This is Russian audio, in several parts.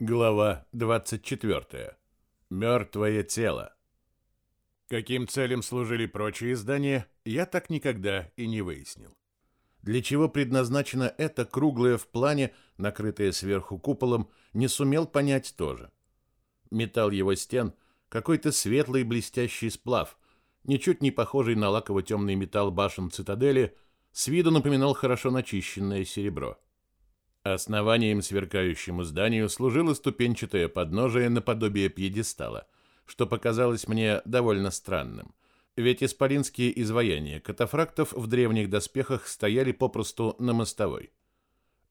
Глава 24. Мертвое тело. Каким целям служили прочие здания, я так никогда и не выяснил. Для чего предназначено это круглое в плане, накрытое сверху куполом, не сумел понять тоже. Металл его стен — какой-то светлый блестящий сплав, ничуть не похожий на лаково-темный металл башен цитадели, с виду напоминал хорошо начищенное серебро. Основанием сверкающему зданию служило ступенчатое подножие наподобие пьедестала, что показалось мне довольно странным. Ведь исполинские изваяния катафрактов в древних доспехах стояли попросту на мостовой.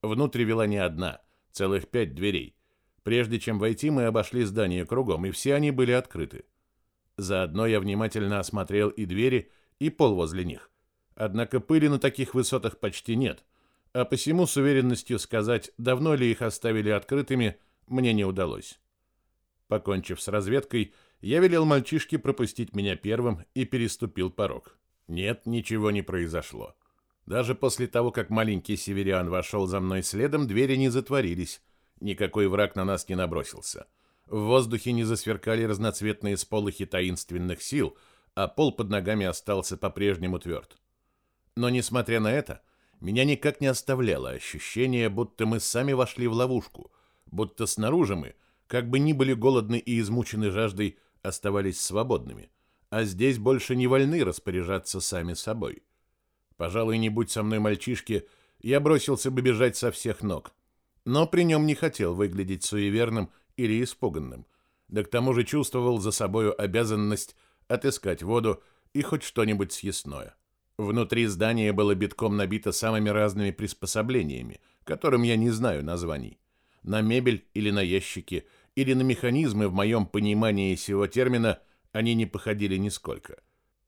Внутрь вела не одна, целых пять дверей. Прежде чем войти, мы обошли здание кругом, и все они были открыты. Заодно я внимательно осмотрел и двери, и пол возле них. Однако пыли на таких высотах почти нет — а посему с уверенностью сказать, давно ли их оставили открытыми, мне не удалось. Покончив с разведкой, я велел мальчишке пропустить меня первым и переступил порог. Нет, ничего не произошло. Даже после того, как маленький северян вошел за мной следом, двери не затворились. Никакой враг на нас не набросился. В воздухе не засверкали разноцветные сполохи таинственных сил, а пол под ногами остался по-прежнему тверд. Но, несмотря на это, меня никак не оставляло ощущение, будто мы сами вошли в ловушку, будто снаружи мы, как бы ни были голодны и измучены жаждой, оставались свободными, а здесь больше не вольны распоряжаться сами собой. Пожалуй, не будь со мной мальчишки, я бросился бы бежать со всех ног, но при нем не хотел выглядеть суеверным или испуганным, да к тому же чувствовал за собою обязанность отыскать воду и хоть что-нибудь съестное. Внутри здания было битком набито самыми разными приспособлениями, которым я не знаю названий. На мебель или на ящики, или на механизмы в моем понимании сего термина они не походили нисколько.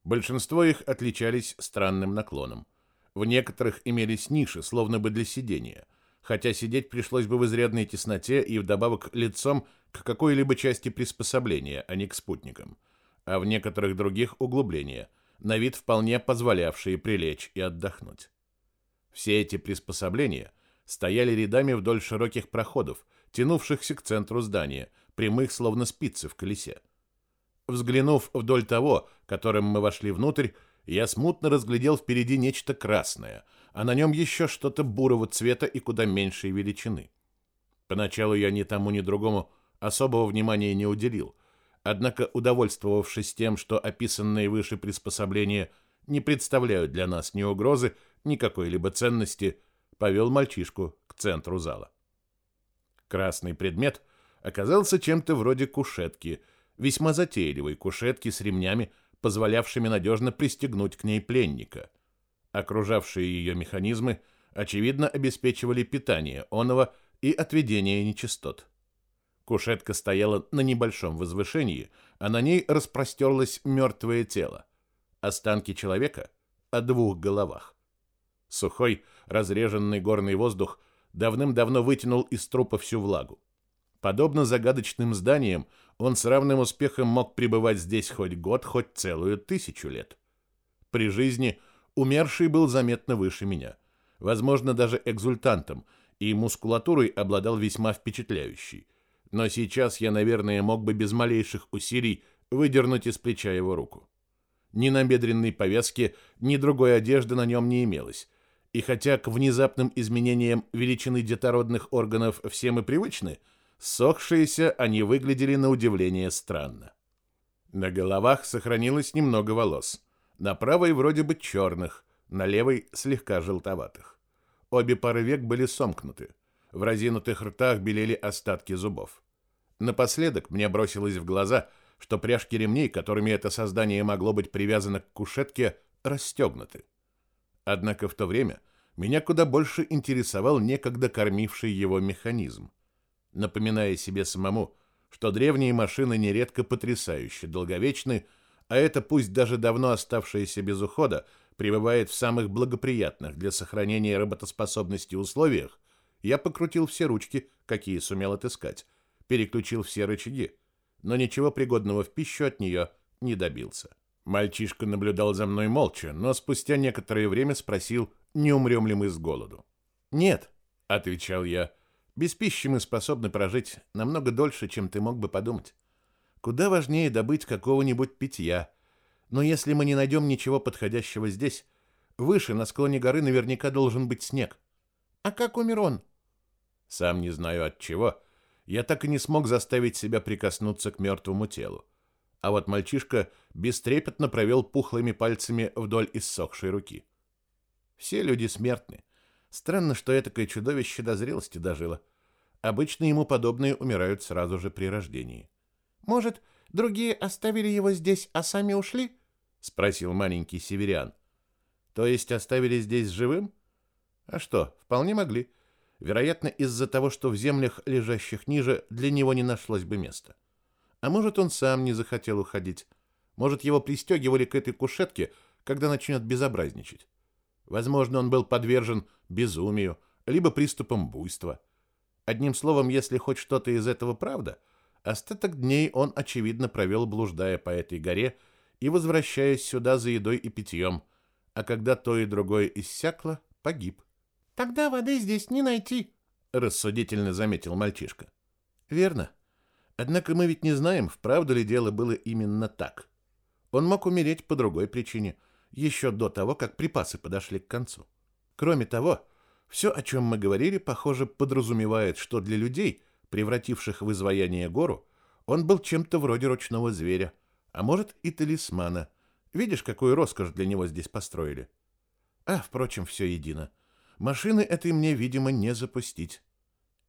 Большинство их отличались странным наклоном. В некоторых имелись ниши, словно бы для сидения, хотя сидеть пришлось бы в изрядной тесноте и вдобавок лицом к какой-либо части приспособления, а не к спутникам. А в некоторых других углубления – на вид вполне позволявшие прилечь и отдохнуть. Все эти приспособления стояли рядами вдоль широких проходов, тянувшихся к центру здания, прямых словно спицы в колесе. Взглянув вдоль того, которым мы вошли внутрь, я смутно разглядел впереди нечто красное, а на нем еще что-то бурого цвета и куда меньшей величины. Поначалу я ни тому, ни другому особого внимания не уделил, Однако, удовольствовавшись тем, что описанные выше приспособления не представляют для нас ни угрозы, ни какой-либо ценности, повел мальчишку к центру зала. Красный предмет оказался чем-то вроде кушетки, весьма затейливой кушетки с ремнями, позволявшими надежно пристегнуть к ней пленника. Окружавшие ее механизмы, очевидно, обеспечивали питание оного и отведение нечистот. Кушетка стояла на небольшом возвышении, а на ней распростерлось мертвое тело. Останки человека о двух головах. Сухой, разреженный горный воздух давным-давно вытянул из трупа всю влагу. Подобно загадочным зданиям, он с равным успехом мог пребывать здесь хоть год, хоть целую тысячу лет. При жизни умерший был заметно выше меня, возможно, даже экзультантом, и мускулатурой обладал весьма впечатляющей – но сейчас я, наверное, мог бы без малейших усилий выдернуть из плеча его руку. Ни набедренной повязки, ни другой одежды на нем не имелось, и хотя к внезапным изменениям величины детородных органов все мы привычны, сохшиеся они выглядели на удивление странно. На головах сохранилось немного волос, на правой вроде бы черных, на левой слегка желтоватых. Обе пары век были сомкнуты. В разинутых ртах белели остатки зубов. Напоследок мне бросилось в глаза, что пряжки ремней, которыми это создание могло быть привязано к кушетке, расстегнуты. Однако в то время меня куда больше интересовал некогда кормивший его механизм. Напоминая себе самому, что древние машины нередко потрясающе долговечны, а это пусть даже давно оставшееся без ухода пребывает в самых благоприятных для сохранения работоспособности условиях, я покрутил все ручки, какие сумел отыскать, переключил все рычаги, но ничего пригодного в пищу от нее не добился. Мальчишка наблюдал за мной молча, но спустя некоторое время спросил, не умрем ли мы с голоду. «Нет», — отвечал я, — Без пищи мы способны прожить намного дольше, чем ты мог бы подумать. Куда важнее добыть какого-нибудь питья. Но если мы не найдем ничего подходящего здесь, выше, на склоне горы, наверняка должен быть снег. А как умер он? Сам не знаю от чего. Я так и не смог заставить себя прикоснуться к мертвому телу. А вот мальчишка бестрепетно провел пухлыми пальцами вдоль иссохшей руки. Все люди смертны. Странно, что этакое чудовище до зрелости дожило. Обычно ему подобные умирают сразу же при рождении. Может, другие оставили его здесь, а сами ушли? спросил маленький северян. То есть оставили здесь живым? А что, вполне могли. Вероятно, из-за того, что в землях, лежащих ниже, для него не нашлось бы места. А может, он сам не захотел уходить. Может, его пристегивали к этой кушетке, когда начнет безобразничать. Возможно, он был подвержен безумию, либо приступам буйства. Одним словом, если хоть что-то из этого правда, Остаток дней он, очевидно, провел, блуждая по этой горе и возвращаясь сюда за едой и питьем, а когда то и другое иссякло, погиб. «Тогда воды здесь не найти», — рассудительно заметил мальчишка. «Верно. Однако мы ведь не знаем, вправду ли дело было именно так. Он мог умереть по другой причине, еще до того, как припасы подошли к концу. Кроме того, все, о чем мы говорили, похоже, подразумевает, что для людей — превративших в изваяние гору, он был чем-то вроде ручного зверя, а может и талисмана. Видишь, какую роскошь для него здесь построили? А, впрочем, все едино. Машины этой мне, видимо, не запустить.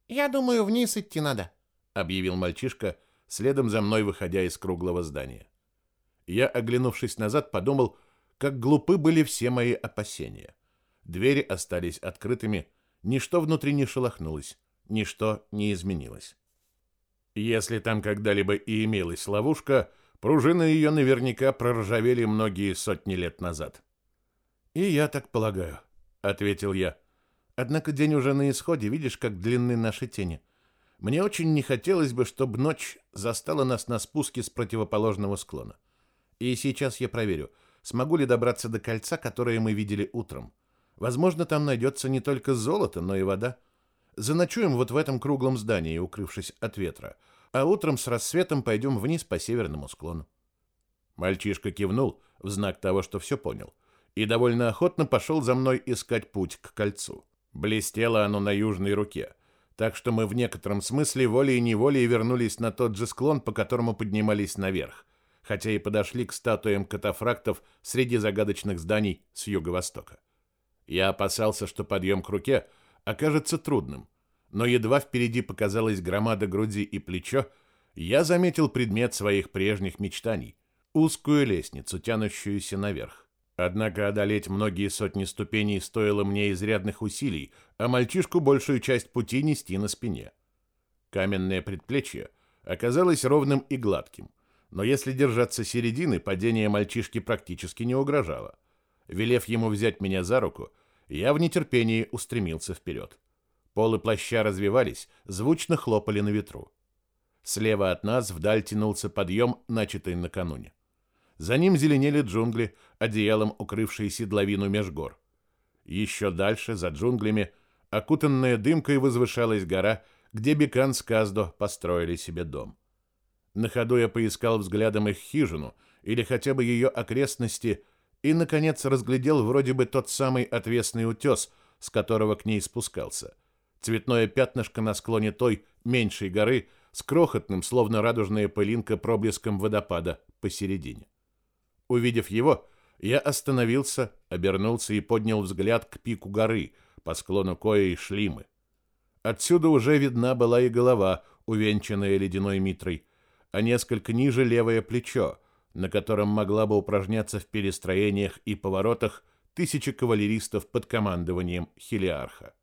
«Я думаю, вниз идти надо», — объявил мальчишка, следом за мной выходя из круглого здания. Я, оглянувшись назад, подумал, как глупы были все мои опасения. Двери остались открытыми, ничто внутри не шелохнулось ничто не изменилось. Если там когда-либо и имелась ловушка, пружины ее наверняка проржавели многие сотни лет назад. «И я так полагаю», — ответил я. «Однако день уже на исходе, видишь, как длинны наши тени. Мне очень не хотелось бы, чтобы ночь застала нас на спуске с противоположного склона. И сейчас я проверю, смогу ли добраться до кольца, которое мы видели утром. Возможно, там найдется не только золото, но и вода. Заночуем вот в этом круглом здании, укрывшись от ветра, а утром с рассветом пойдем вниз по северному склону. Мальчишка кивнул в знак того, что все понял, и довольно охотно пошел за мной искать путь к кольцу. Блестело оно на южной руке, так что мы в некотором смысле волей-неволей вернулись на тот же склон, по которому поднимались наверх, хотя и подошли к статуям катафрактов среди загадочных зданий с юго-востока. Я опасался, что подъем к руке — окажется трудным, но едва впереди показалась громада груди и плечо, я заметил предмет своих прежних мечтаний — узкую лестницу, тянущуюся наверх. Однако одолеть многие сотни ступеней стоило мне изрядных усилий, а мальчишку большую часть пути нести на спине. Каменное предплечье оказалось ровным и гладким, но если держаться середины, падение мальчишки практически не угрожало. Велев ему взять меня за руку, я в нетерпении устремился вперед. Полы плаща развивались, звучно хлопали на ветру. Слева от нас вдаль тянулся подъем, начатый накануне. За ним зеленели джунгли, одеялом укрывшие седловину меж гор. Еще дальше, за джунглями, окутанная дымкой возвышалась гора, где Бекан с Каздо построили себе дом. На ходу я поискал взглядом их хижину или хотя бы ее окрестности и, наконец, разглядел вроде бы тот самый отвесный утес, с которого к ней спускался. Цветное пятнышко на склоне той, меньшей горы, с крохотным, словно радужная пылинка, проблеском водопада посередине. Увидев его, я остановился, обернулся и поднял взгляд к пику горы, по склону коей шли мы. Отсюда уже видна была и голова, увенчанная ледяной митрой, а несколько ниже левое плечо, на котором могла бы упражняться в перестроениях и поворотах тысяча кавалеристов под командованием Хелиарха.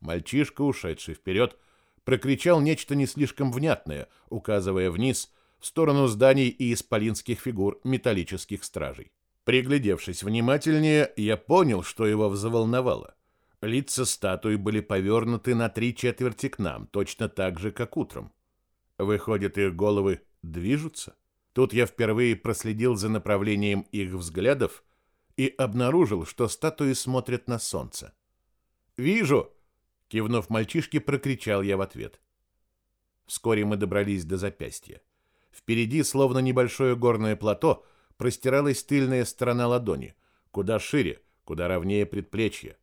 Мальчишка, ушедший вперед, прокричал нечто не слишком внятное, указывая вниз, в сторону зданий и исполинских фигур металлических стражей. Приглядевшись внимательнее, я понял, что его взволновало. Лица статуи были повернуты на три четверти к нам, точно так же, как утром. Выходит, их головы движутся? Тут я впервые проследил за направлением их взглядов и обнаружил, что статуи смотрят на солнце. «Вижу!» Кивнув мальчишке, прокричал я в ответ. Вскоре мы добрались до запястья. Впереди, словно небольшое горное плато, простиралась тыльная сторона ладони, куда шире, куда ровнее предплечья.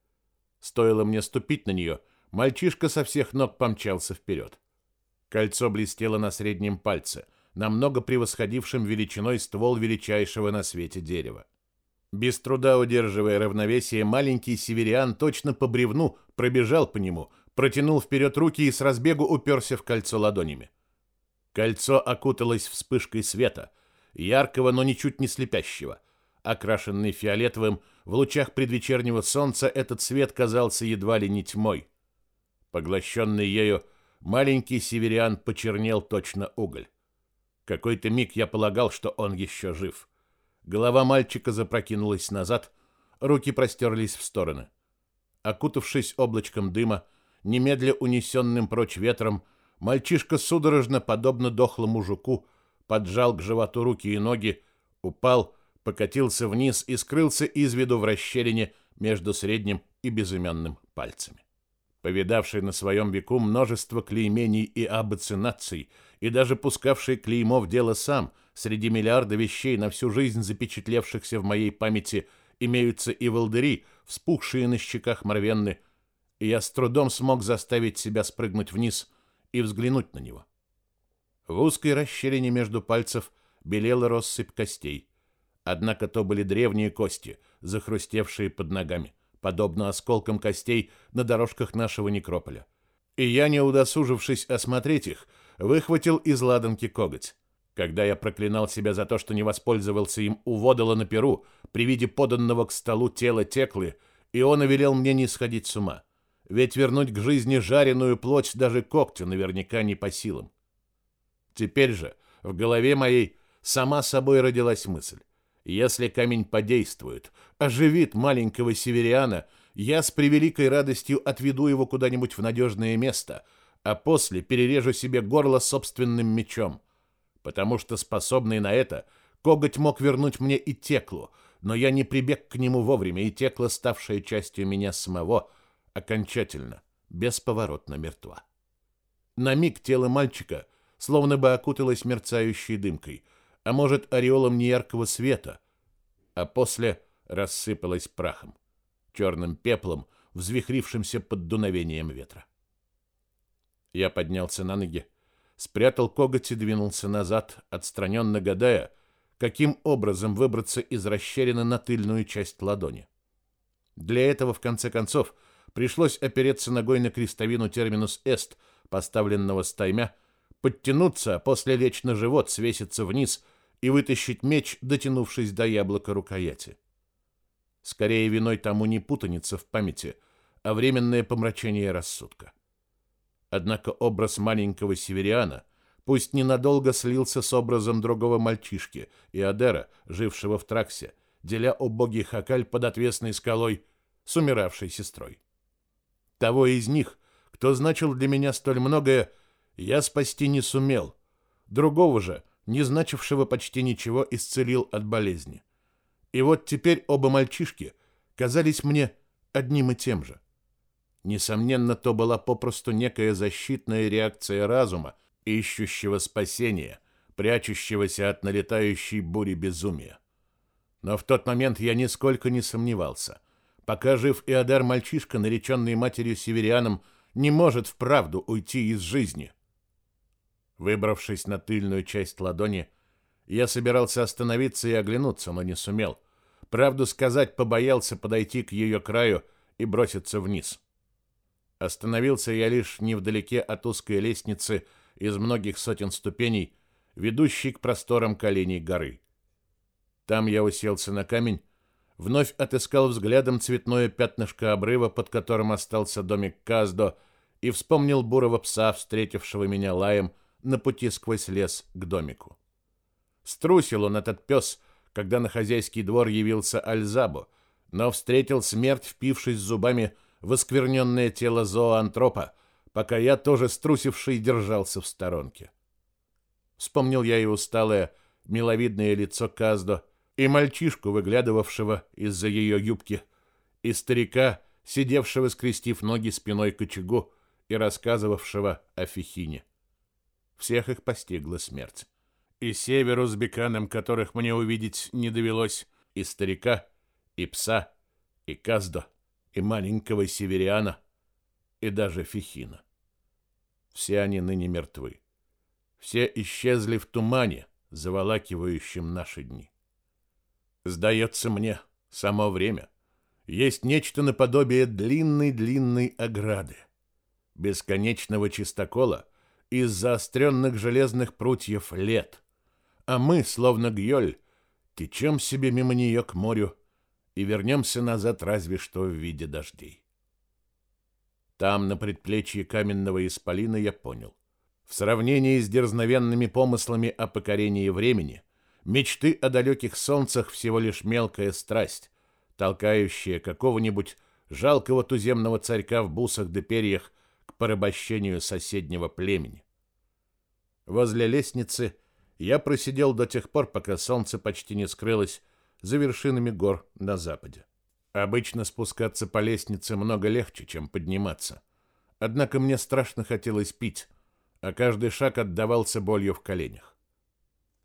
Стоило мне ступить на нее, мальчишка со всех ног помчался вперед. Кольцо блестело на среднем пальце, намного превосходившим величиной ствол величайшего на свете дерева. Без труда удерживая равновесие, маленький северян точно по бревну пробежал по нему, протянул вперед руки и с разбегу уперся в кольцо ладонями. Кольцо окуталось вспышкой света, яркого, но ничуть не слепящего. Окрашенный фиолетовым, в лучах предвечернего солнца этот свет казался едва ли не тьмой. Поглощенный ею, маленький северян почернел точно уголь. Какой-то миг я полагал, что он еще жив. Голова мальчика запрокинулась назад, руки простерлись в стороны. Окутавшись облачком дыма, немедля унесенным прочь ветром, мальчишка судорожно, подобно дохлому жуку, поджал к животу руки и ноги, упал, покатился вниз и скрылся из виду в расщелине между средним и безымянным пальцами. Повидавший на своем веку множество клеймений и абоцинаций, и даже пускавший клеймо в дело сам, среди миллиарда вещей на всю жизнь запечатлевшихся в моей памяти, имеются и волдыри, вспухшие на щеках морвенны, и я с трудом смог заставить себя спрыгнуть вниз и взглянуть на него. В узкой расщелине между пальцев белела россыпь костей. Однако то были древние кости, захрустевшие под ногами, подобно осколкам костей на дорожках нашего некрополя. И я, не удосужившись осмотреть их, выхватил из ладанки коготь. Когда я проклинал себя за то, что не воспользовался им у водола на перу, при виде поданного к столу тела теклы, и он велел мне не сходить с ума. Ведь вернуть к жизни жареную плоть даже когтю наверняка не по силам. Теперь же в голове моей сама собой родилась мысль. Если камень подействует, оживит маленького северяна, я с превеликой радостью отведу его куда-нибудь в надежное место, а после перережу себе горло собственным мечом. Потому что способный на это, коготь мог вернуть мне и теклу, но я не прибег к нему вовремя, и текла, ставшая частью меня самого, окончательно, бесповоротно мертва. На миг тело мальчика словно бы окуталось мерцающей дымкой, а может, ореолом неяркого света, а после рассыпалось прахом, черным пеплом, взвихрившимся под дуновением ветра. Я поднялся на ноги, спрятал коготь и двинулся назад, отстраненно гадая, каким образом выбраться из расщелины на тыльную часть ладони. Для этого, в конце концов, пришлось опереться ногой на крестовину терминус эст, поставленного стаймя, подтянуться, а после лечь на живот, свеситься вниз и вытащить меч, дотянувшись до яблока рукояти. Скорее виной тому не путаница в памяти, а временное помрачение рассудка. Однако образ маленького севериана пусть ненадолго слился с образом другого мальчишки, Иодера, жившего в Траксе, деля убогий хакаль под отвесной скалой с умиравшей сестрой. Того из них, кто значил для меня столь многое, я спасти не сумел. Другого же, не значившего почти ничего, исцелил от болезни. И вот теперь оба мальчишки казались мне одним и тем же. Несомненно, то была попросту некая защитная реакция разума, ищущего спасения, прячущегося от налетающей бури безумия. Но в тот момент я нисколько не сомневался. Пока жив Иодар мальчишка, нареченный матерью северяном, не может вправду уйти из жизни. Выбравшись на тыльную часть ладони, я собирался остановиться и оглянуться, но не сумел. Правду сказать, побоялся подойти к ее краю и броситься вниз. Остановился я лишь невдалеке от узкой лестницы из многих сотен ступеней, ведущей к просторам коленей горы. Там я уселся на камень вновь отыскал взглядом цветное пятнышко обрыва, под которым остался домик Каздо, и вспомнил бурого пса, встретившего меня лаем на пути сквозь лес к домику. Струсил он этот пес, когда на хозяйский двор явился Альзабо, но встретил смерть, впившись зубами в оскверненное тело зооантропа, пока я, тоже струсивший, держался в сторонке. Вспомнил я и усталое, миловидное лицо Каздо, и мальчишку, выглядывавшего из-за ее юбки, и старика, сидевшего, скрестив ноги спиной к очагу и рассказывавшего о Фихине. Всех их постигла смерть. И северу с беканом, которых мне увидеть не довелось, и старика, и пса, и Каздо, и маленького севериана, и даже Фихина. Все они ныне мертвы. Все исчезли в тумане, заволакивающем наши дни. Сдается мне, само время есть нечто наподобие длинной-длинной ограды, бесконечного чистокола из заостренных железных прутьев лет, а мы, словно гьёль, течем себе мимо нее к морю и вернемся назад разве что в виде дождей. Там, на предплечье каменного исполина, я понял. В сравнении с дерзновенными помыслами о покорении времени, мечты о далеких солнцах всего лишь мелкая страсть, толкающая какого-нибудь жалкого туземного царька в бусах да перьях к порабощению соседнего племени. Возле лестницы я просидел до тех пор, пока солнце почти не скрылось за вершинами гор на западе. Обычно спускаться по лестнице много легче, чем подниматься. Однако мне страшно хотелось пить, а каждый шаг отдавался болью в коленях.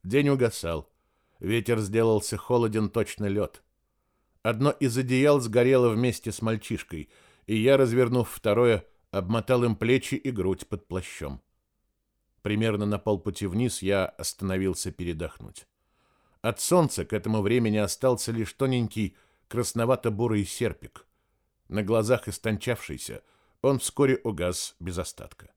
День угасал. Ветер сделался холоден, точно лед. Одно из одеял сгорело вместе с мальчишкой, и я, развернув второе, обмотал им плечи и грудь под плащом. Примерно на полпути вниз я остановился передохнуть. От солнца к этому времени остался лишь тоненький красновато-бурый серпик. На глазах истончавшийся, он вскоре угас без остатка.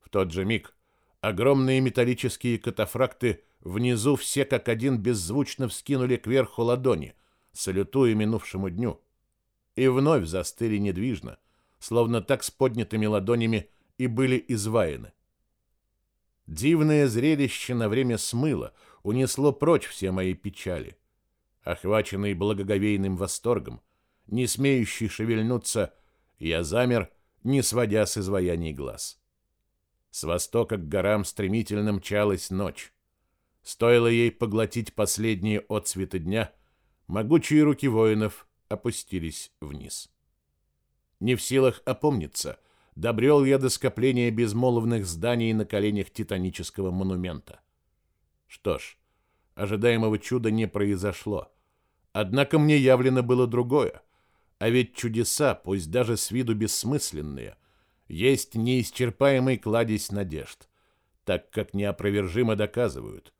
В тот же миг огромные металлические катафракты внизу все как один беззвучно вскинули кверху ладони, салютуя минувшему дню, и вновь застыли недвижно, словно так с поднятыми ладонями и были изваяны. Дивное зрелище на время смыло, унесло прочь все мои печали. Охваченный благоговейным восторгом, не смеющий шевельнуться, я замер, не сводя с изваяний глаз. С востока к горам стремительно мчалась ночь. Стоило ей поглотить последние отцветы дня, могучие руки воинов опустились вниз. Не в силах опомниться, добрел я до скопления безмолвных зданий на коленях титанического монумента. Что ж, ожидаемого чуда не произошло. Однако мне явлено было другое. А ведь чудеса, пусть даже с виду бессмысленные, есть неисчерпаемый кладезь надежд, так как неопровержимо доказывают.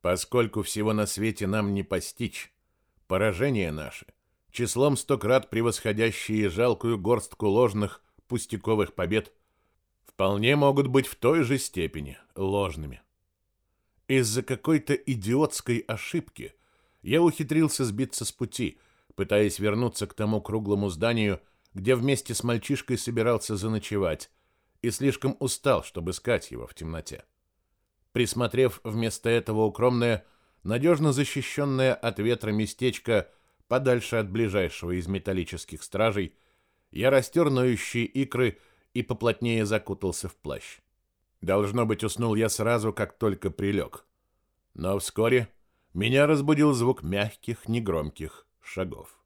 Поскольку всего на свете нам не постичь, поражение наше, числом сто крат превосходящие жалкую горстку ложных пустяковых побед вполне могут быть в той же степени ложными. Из-за какой-то идиотской ошибки я ухитрился сбиться с пути, пытаясь вернуться к тому круглому зданию, где вместе с мальчишкой собирался заночевать, и слишком устал, чтобы искать его в темноте. Присмотрев вместо этого укромное, надежно защищенное от ветра местечко подальше от ближайшего из металлических стражей, я растер ноющие икры и поплотнее закутался в плащ. Должно быть, уснул я сразу, как только прилег. Но вскоре меня разбудил звук мягких, негромких шагов.